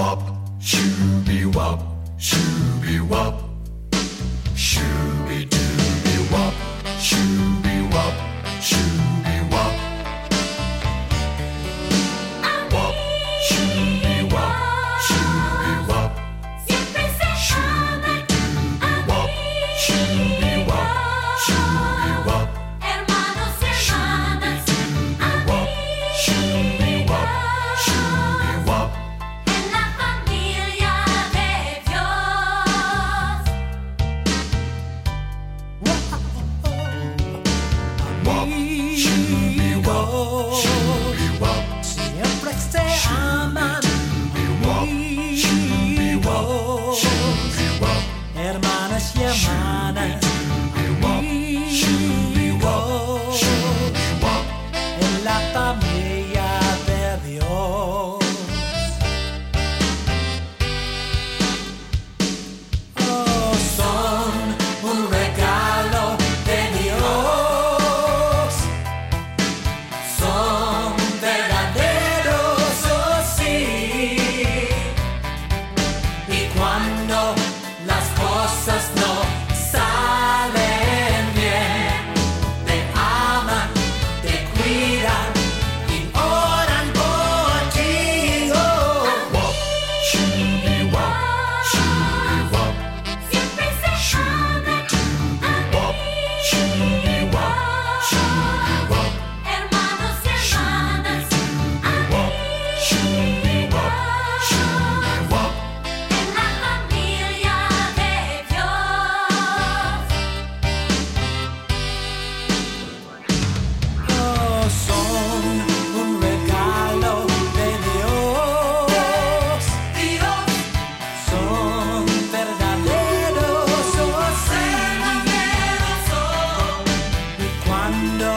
wop, shooby wop, shooby wop. 你。¡Sí, mi cuachón! ¡En la familia de Dios! son un regalo de Dios! ¡Dios! ¡Son verdaderos! Oh, ¡Se va cuando!